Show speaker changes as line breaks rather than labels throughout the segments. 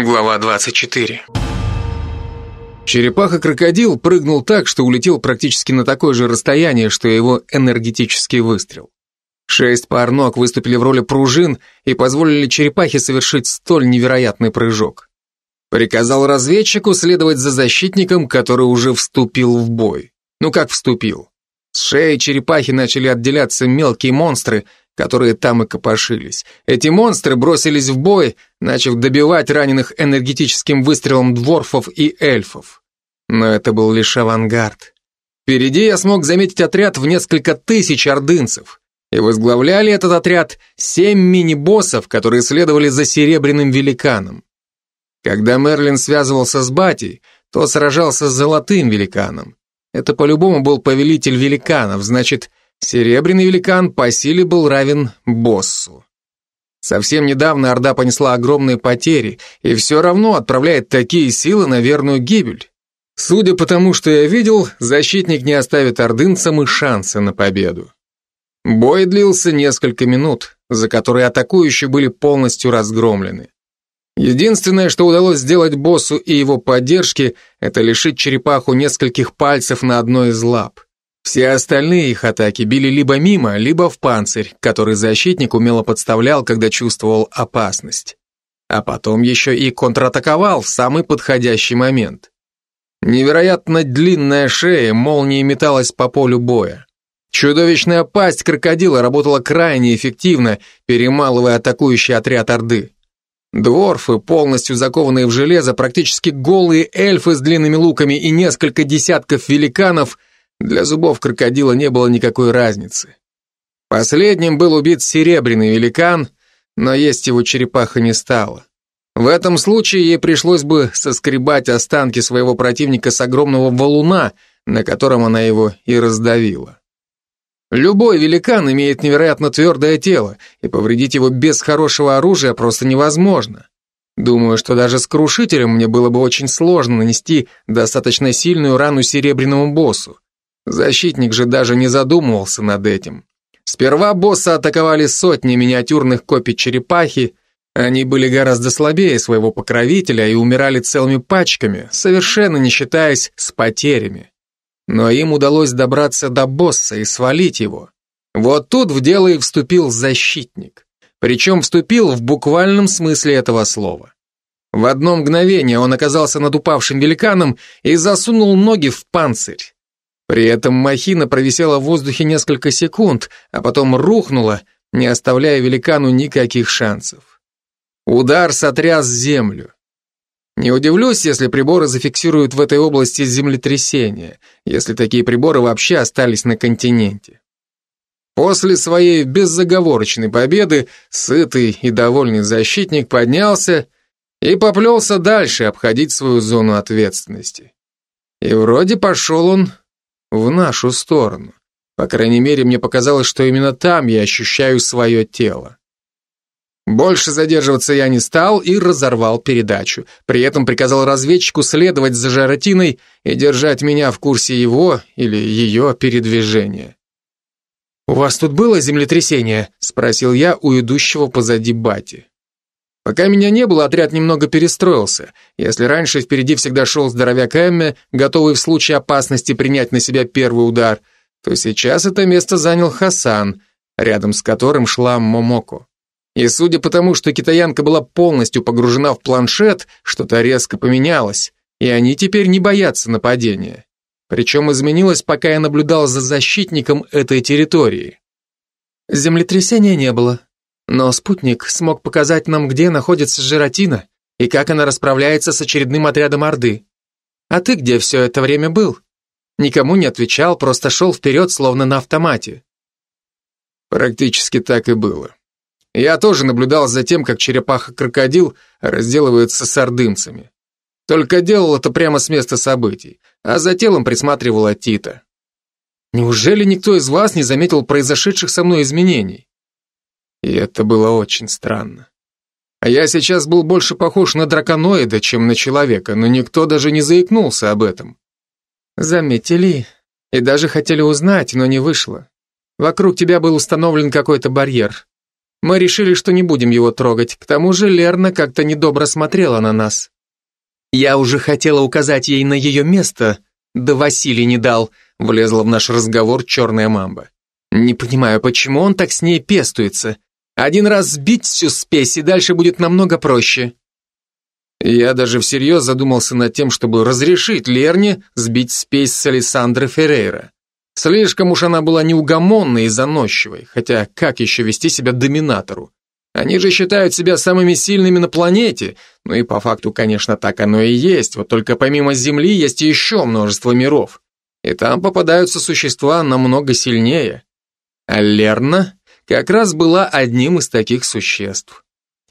Глава 24.
Черепаха-крокодил прыгнул так, что улетел практически на такое же расстояние, что его энергетический выстрел. Шесть пар ног выступили в роли пружин и позволили черепахе совершить столь невероятный прыжок. Приказал разведчику следовать за защитником, который уже вступил в бой. Ну как вступил? С шеи черепахи начали отделяться мелкие монстры, которые там и копошились. Эти монстры бросились в бой, начав добивать раненых энергетическим выстрелом дворфов и эльфов. Но это был лишь авангард. Впереди я смог заметить отряд в несколько тысяч ордынцев. И возглавляли этот отряд семь мини-боссов, которые следовали за серебряным великаном. Когда Мерлин связывался с Батей, то сражался с золотым великаном. Это по-любому был повелитель великанов, значит, Серебряный великан по силе был равен боссу. Совсем недавно Орда понесла огромные потери и все равно отправляет такие силы на верную гибель. Судя по тому, что я видел, защитник не оставит ордынцам и шанса на победу. Бой длился несколько минут, за которые атакующие были полностью разгромлены. Единственное, что удалось сделать боссу и его поддержке, это лишить черепаху нескольких пальцев на одной из лап. Все остальные их атаки били либо мимо, либо в панцирь, который защитник умело подставлял, когда чувствовал опасность. А потом еще и контратаковал в самый подходящий момент. Невероятно длинная шея молнией металась по полю боя. Чудовищная пасть крокодила работала крайне эффективно, перемалывая атакующий отряд Орды. Дворфы, полностью закованные в железо, практически голые эльфы с длинными луками и несколько десятков великанов для зубов крокодила не было никакой разницы. Последним был убит серебряный великан, но есть его черепаха не стало. В этом случае ей пришлось бы соскребать останки своего противника с огромного валуна, на котором она его и раздавила. Любой великан имеет невероятно твердое тело, и повредить его без хорошего оружия просто невозможно. Думаю, что даже с крушителем мне было бы очень сложно нанести достаточно сильную рану серебряному боссу. Защитник же даже не задумывался над этим. Сперва босса атаковали сотни миниатюрных копий черепахи, они были гораздо слабее своего покровителя и умирали целыми пачками, совершенно не считаясь с потерями. Но им удалось добраться до босса и свалить его. Вот тут в дело и вступил защитник. Причем вступил в буквальном смысле этого слова. В одно мгновение он оказался над упавшим великаном и засунул ноги в панцирь. При этом махина провисела в воздухе несколько секунд, а потом рухнула, не оставляя великану никаких шансов. Удар сотряс землю. Не удивлюсь, если приборы зафиксируют в этой области землетрясение, если такие приборы вообще остались на континенте. После своей беззаговорочной победы сытый и довольный защитник поднялся и поплелся дальше обходить свою зону ответственности. И вроде пошел он в нашу сторону. По крайней мере, мне показалось, что именно там я ощущаю свое тело. Больше задерживаться я не стал и разорвал передачу. При этом приказал разведчику следовать за Жаротиной и держать меня в курсе его или ее передвижения. «У вас тут было землетрясение?» — спросил я у идущего позади Бати. Пока меня не было, отряд немного перестроился. Если раньше впереди всегда шел здоровяк Эмме, готовый в случае опасности принять на себя первый удар, то сейчас это место занял Хасан, рядом с которым шла Момоко. И судя по тому, что китаянка была полностью погружена в планшет, что-то резко поменялось, и они теперь не боятся нападения. Причем изменилось, пока я наблюдал за защитником этой территории. Землетрясения не было, но спутник смог показать нам, где находится Жиротина и как она расправляется с очередным отрядом Орды. А ты где все это время был? Никому не отвечал, просто шел вперед, словно на автомате. Практически так и было. Я тоже наблюдал за тем, как черепаха-крокодил разделывается с ордынцами. Только делал это прямо с места событий, а за телом присматривала Тита. Неужели никто из вас не заметил произошедших со мной изменений? И это было очень странно. А я сейчас был больше похож на драконоида, чем на человека, но никто даже не заикнулся об этом. Заметили и даже хотели узнать, но не вышло. Вокруг тебя был установлен какой-то барьер. Мы решили, что не будем его трогать. К тому же Лерна как-то недобро смотрела на нас. Я уже хотела указать ей на ее место, да Василий не дал, влезла в наш разговор черная мамба. Не понимаю, почему он так с ней пестуется. Один раз сбить всю спесь, и дальше будет намного проще. Я даже всерьез задумался над тем, чтобы разрешить Лерне сбить спесь с Александры Феррейра. Слишком уж она была неугомонной и заносчивой, хотя как еще вести себя доминатору? Они же считают себя самыми сильными на планете, ну и по факту, конечно, так оно и есть, вот только помимо Земли есть еще множество миров, и там попадаются существа намного сильнее. А Лерна как раз была одним из таких существ.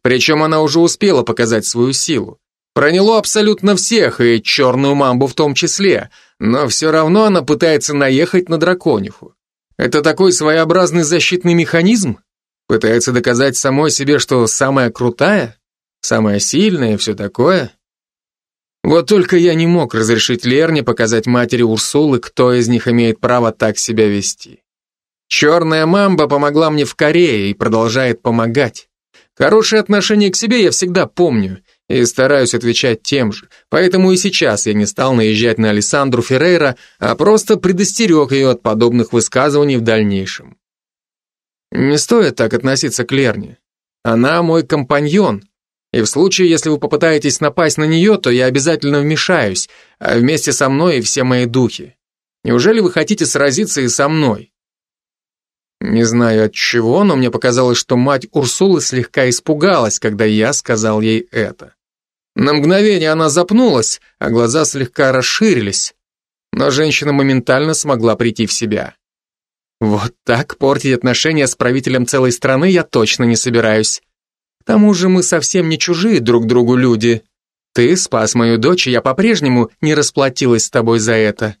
Причем она уже успела показать свою силу. Проняло абсолютно всех, и черную мамбу в том числе, но все равно она пытается наехать на дракониху. Это такой своеобразный защитный механизм? Пытается доказать самой себе, что самая крутая, самая сильная и все такое? Вот только я не мог разрешить Лерне показать матери Урсулы, кто из них имеет право так себя вести. Черная мамба помогла мне в Корее и продолжает помогать. Хорошее отношение к себе я всегда помню и стараюсь отвечать тем же, поэтому и сейчас я не стал наезжать на Александру Феррейра, а просто предостерег ее от подобных высказываний в дальнейшем. Не стоит так относиться к Лерне. Она мой компаньон, и в случае, если вы попытаетесь напасть на нее, то я обязательно вмешаюсь, а вместе со мной и все мои духи. Неужели вы хотите сразиться и со мной? Не знаю от чего, но мне показалось, что мать Урсулы слегка испугалась, когда я сказал ей это. На мгновение она запнулась, а глаза слегка расширились, но женщина моментально смогла прийти в себя. Вот так портить отношения с правителем целой страны я точно не собираюсь. К тому же мы совсем не чужие друг другу люди. Ты спас мою дочь, и я по-прежнему не расплатилась с тобой за это.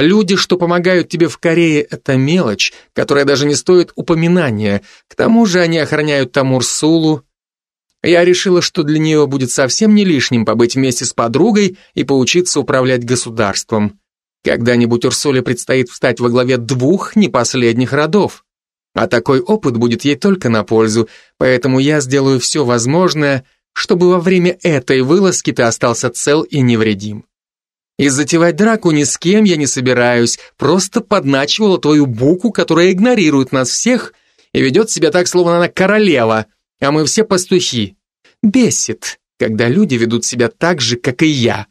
Люди, что помогают тебе в Корее, это мелочь, которая даже не стоит упоминания. К тому же они охраняют Тамурсулу. Я решила, что для нее будет совсем не лишним побыть вместе с подругой и поучиться управлять государством. Когда-нибудь Урсуле предстоит встать во главе двух не последних родов. А такой опыт будет ей только на пользу, поэтому я сделаю все возможное, чтобы во время этой вылазки ты остался цел и невредим. И затевать драку ни с кем я не собираюсь, просто подначивала твою буку, которая игнорирует нас всех и ведет себя так, словно она королева, а мы все пастухи. Бесит, когда люди ведут себя так же, как и я.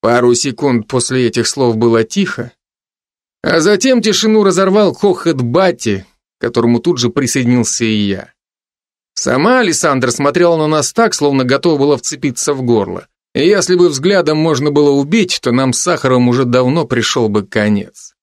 Пару секунд после этих слов было тихо, а затем тишину разорвал хохот Бати, которому тут же присоединился и я. Сама Александра смотрела на нас так, словно готова была вцепиться в горло. И если бы взглядом можно было убить, то нам с Сахаром уже давно пришел бы конец.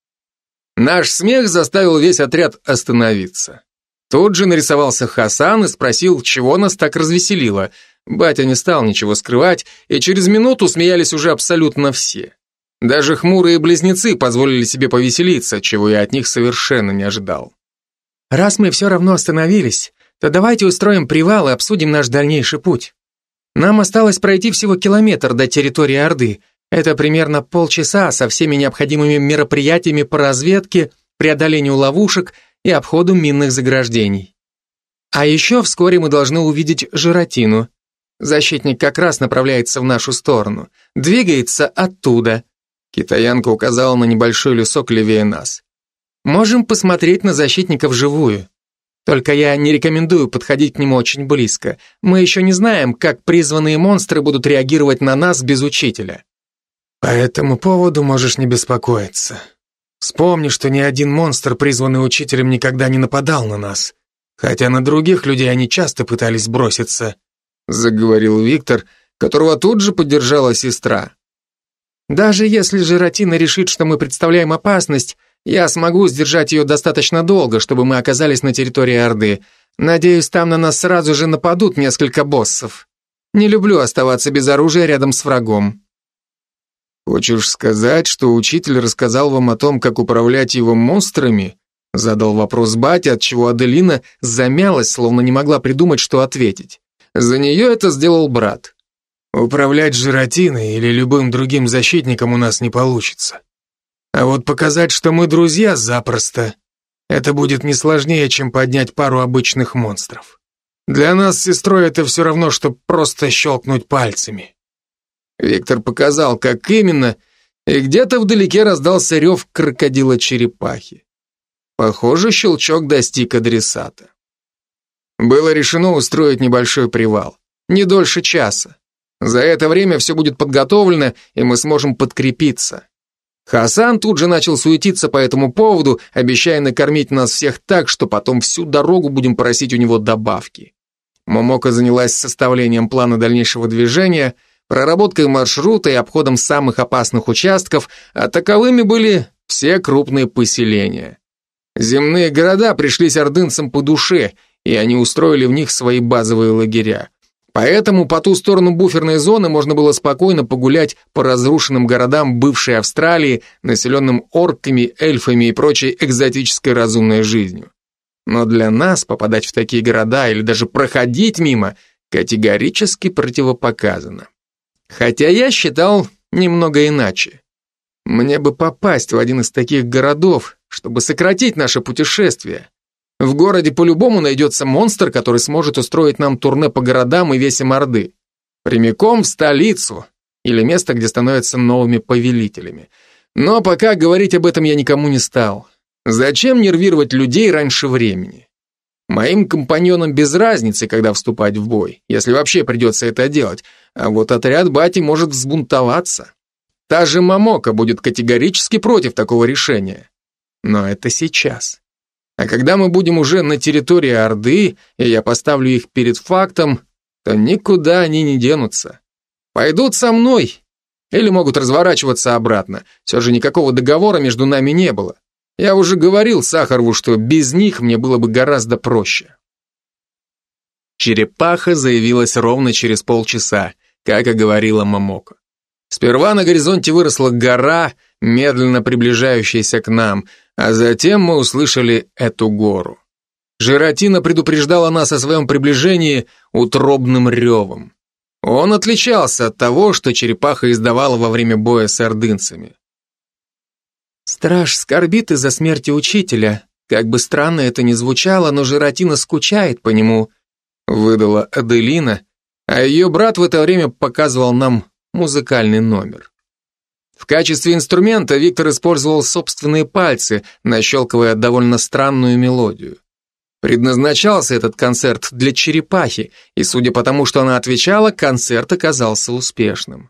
Наш смех заставил весь отряд остановиться. Тут же нарисовался Хасан и спросил, чего нас так развеселило – Батя не стал ничего скрывать, и через минуту смеялись уже абсолютно все. Даже хмурые близнецы позволили себе повеселиться, чего я от них совершенно не ожидал. «Раз мы все равно остановились, то давайте устроим привал и обсудим наш дальнейший путь. Нам осталось пройти всего километр до территории Орды. Это примерно полчаса со всеми необходимыми мероприятиями по разведке, преодолению ловушек и обходу минных заграждений. А еще вскоре мы должны увидеть Жиротину. Защитник как раз направляется в нашу сторону. Двигается оттуда. Китаянка указала на небольшой лесок левее нас. Можем посмотреть на защитника вживую. Только я не рекомендую подходить к нему очень близко. Мы еще не знаем, как призванные монстры будут реагировать на нас без учителя. По этому поводу можешь не беспокоиться. Вспомни, что ни один монстр, призванный учителем, никогда не нападал на нас. Хотя на других людей они часто пытались броситься заговорил Виктор, которого тут же поддержала сестра. Даже если Жиротина решит, что мы представляем опасность, я смогу сдержать ее достаточно долго, чтобы мы оказались на территории Орды. Надеюсь, там на нас сразу же нападут несколько боссов. Не люблю оставаться без оружия рядом с врагом. Хочешь сказать, что учитель рассказал вам о том, как управлять его монстрами? Задал вопрос батя, от чего Аделина замялась, словно не могла придумать, что ответить. За нее это сделал брат. Управлять Жиротиной или любым другим защитником у нас не получится. А вот показать, что мы друзья, запросто.
это будет не сложнее, чем поднять пару обычных монстров. Для нас с сестрой это все равно, что просто щелкнуть пальцами.
Виктор показал, как именно, и где-то вдалеке раздался рев крокодила-черепахи. Похоже, щелчок достиг адресата. Было решено устроить небольшой привал, не дольше часа. За это время все будет подготовлено, и мы сможем подкрепиться. Хасан тут же начал суетиться по этому поводу, обещая накормить нас всех так, что потом всю дорогу будем просить у него добавки. Момока занялась составлением плана дальнейшего движения, проработкой маршрута и обходом самых опасных участков, а таковыми были все крупные поселения. Земные города пришлись ордынцам по душе, и они устроили в них свои базовые лагеря. Поэтому по ту сторону буферной зоны можно было спокойно погулять по разрушенным городам бывшей Австралии, населенным орками, эльфами и прочей экзотической разумной жизнью. Но для нас попадать в такие города или даже проходить мимо категорически противопоказано. Хотя я считал немного иначе. Мне бы попасть в один из таких городов, чтобы сократить наше путешествие. В городе по-любому найдется монстр, который сможет устроить нам турне по городам и весим Орды. Прямиком в столицу или место, где становятся новыми повелителями. Но пока говорить об этом я никому не стал. Зачем нервировать людей раньше времени? Моим компаньонам без разницы, когда вступать в бой, если вообще придется это делать, а вот отряд бати может взбунтоваться. Та же Мамока будет категорически против такого решения. Но это сейчас. А когда мы будем уже на территории Орды, и я поставлю их перед фактом, то никуда они не денутся. Пойдут со мной. Или могут разворачиваться обратно. Все же никакого договора между нами не было. Я уже говорил Сахарову, что без них мне было бы гораздо проще. Черепаха заявилась ровно через полчаса, как и говорила Мамока. Сперва на горизонте выросла гора, медленно приближающаяся к нам, а затем мы услышали эту гору. Жиротина предупреждала нас о своем приближении утробным ревом. Он отличался от того, что черепаха издавала во время боя с ордынцами. Страж скорбит из-за смерти учителя. Как бы странно это ни звучало, но Жиротина скучает по нему, выдала Аделина, а ее брат в это время показывал нам музыкальный номер. В качестве инструмента Виктор использовал собственные пальцы, нащелкивая довольно странную мелодию. Предназначался этот концерт для черепахи, и судя по тому, что она отвечала, концерт оказался успешным.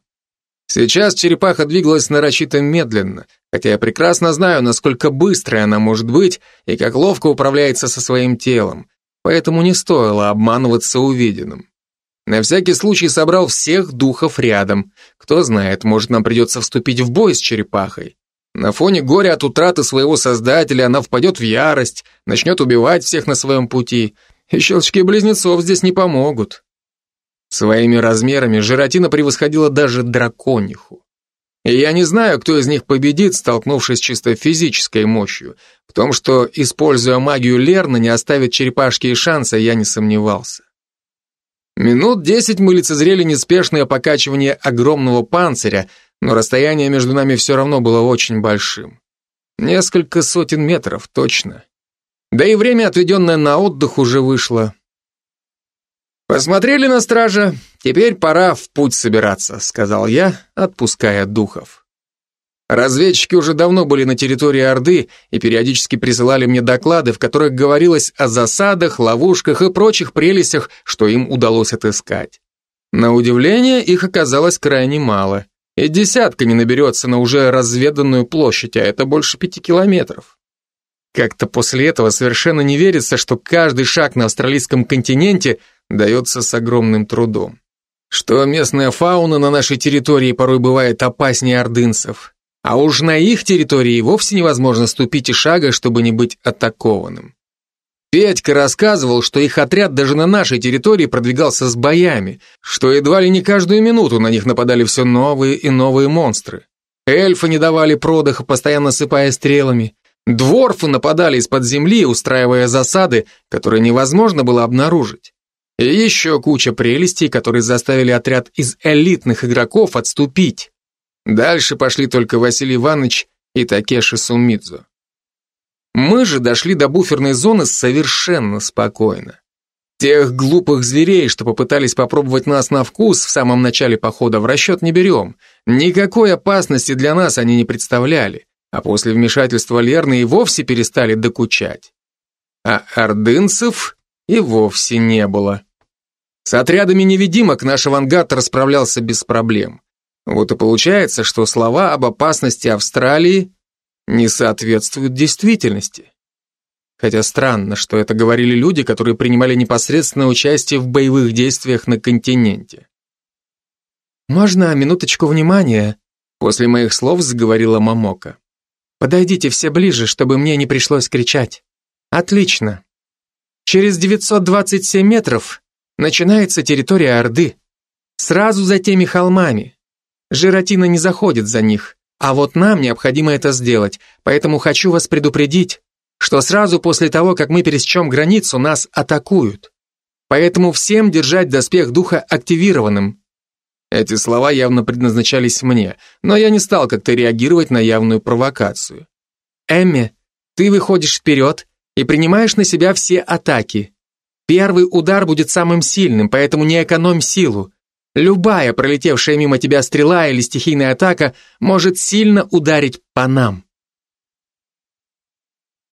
Сейчас черепаха двигалась нарочито медленно, хотя я прекрасно знаю, насколько быстрой она может быть и как ловко управляется со своим телом, поэтому не стоило обманываться увиденным. На всякий случай собрал всех духов рядом. Кто знает, может нам придется вступить в бой с черепахой. На фоне горя от утраты своего создателя она впадет в ярость, начнет убивать всех на своем пути, и щелчки близнецов здесь не помогут. Своими размерами Жиротина превосходила даже дракониху. И я не знаю, кто из них победит, столкнувшись чисто физической мощью. В том, что, используя магию Лерна, не оставит черепашки и шанса, я не сомневался. Минут десять мы лицезрели неспешное покачивание огромного панциря, но расстояние между нами все равно было очень большим. Несколько сотен метров, точно. Да и время, отведенное на отдых, уже вышло. «Посмотрели на стража, теперь пора в путь собираться», сказал я, отпуская духов. Разведчики уже давно были на территории Орды и периодически присылали мне доклады, в которых говорилось о засадах, ловушках и прочих прелестях, что им удалось отыскать. На удивление, их оказалось крайне мало, и десятка не наберется на уже разведанную площадь, а это больше пяти километров. Как-то после этого совершенно не верится, что каждый шаг на австралийском континенте дается с огромным трудом. Что местная фауна на нашей территории порой бывает опаснее ордынцев, а уж на их территории вовсе невозможно ступить и шага, чтобы не быть атакованным. Петька рассказывал, что их отряд даже на нашей территории продвигался с боями, что едва ли не каждую минуту на них нападали все новые и новые монстры. Эльфы не давали продыха, постоянно сыпая стрелами. Дворфы нападали из-под земли, устраивая засады, которые невозможно было обнаружить. И еще куча прелестей, которые заставили отряд из элитных игроков отступить. Дальше пошли только Василий Иванович и Такеши Сумидзу. Мы же дошли до буферной зоны совершенно спокойно. Тех глупых зверей, что попытались попробовать нас на вкус в самом начале похода, в расчет не берем. Никакой опасности для нас они не представляли, а после вмешательства Лерны и вовсе перестали докучать. А ордынцев и вовсе не было. С отрядами невидимок наш авангард расправлялся без проблем. Вот и получается, что слова об опасности Австралии не соответствуют действительности. Хотя странно, что это говорили люди, которые принимали непосредственное участие в боевых действиях на континенте. «Можно минуточку внимания?» После моих слов заговорила Мамока. «Подойдите все ближе, чтобы мне не пришлось кричать. Отлично. Через 927 метров начинается территория Орды. Сразу за теми холмами. Жиротина не заходит за них, а вот нам необходимо это сделать, поэтому хочу вас предупредить, что сразу после того, как мы пересечем границу, нас атакуют. Поэтому всем держать доспех духа активированным. Эти слова явно предназначались мне, но я не стал как-то реагировать на явную провокацию. Эмми, ты выходишь вперед и принимаешь на себя все атаки. Первый удар будет самым сильным, поэтому не экономь силу. Любая пролетевшая мимо тебя стрела или стихийная атака может сильно ударить по нам.